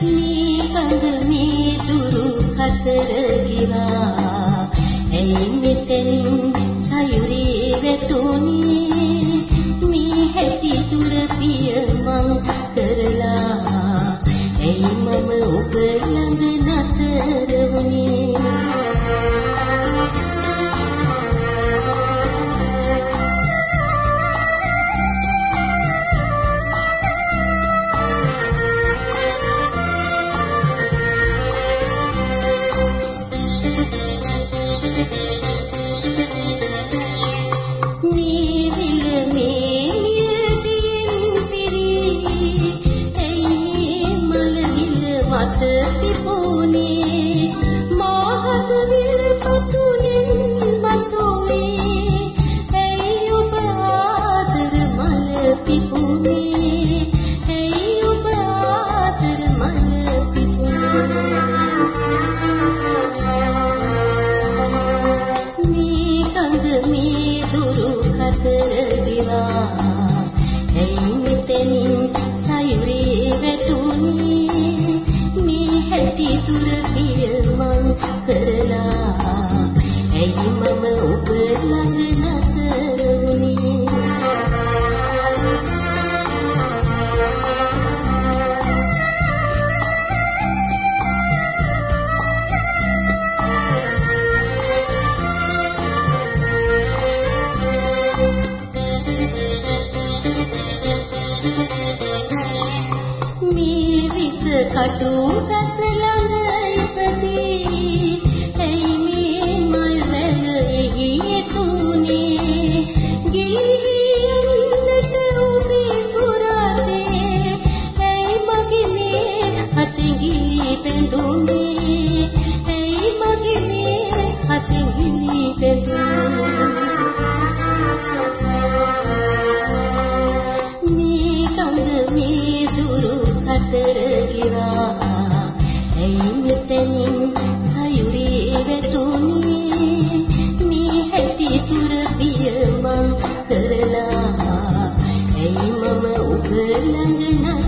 මේ කඳ මේ දුරු හතර ගිරා ඇයි මෙතෙන් සිතුර පියමන් කරලා ඇයි මම ඔබ ළඟ නැතරුනේ Thank you. කටු ගස ළඟ ඉපදී ඇයි මේ මල් වැල එහි තුනේ ගිලින්නට උඹේ පුරාවේ ඇයි මගේ මේ හතින් ගිලී පෙඳුනේ? ඇයි මගේ මේ හතින් ගිලී පෙඳුනේ? ළඟ ළඟ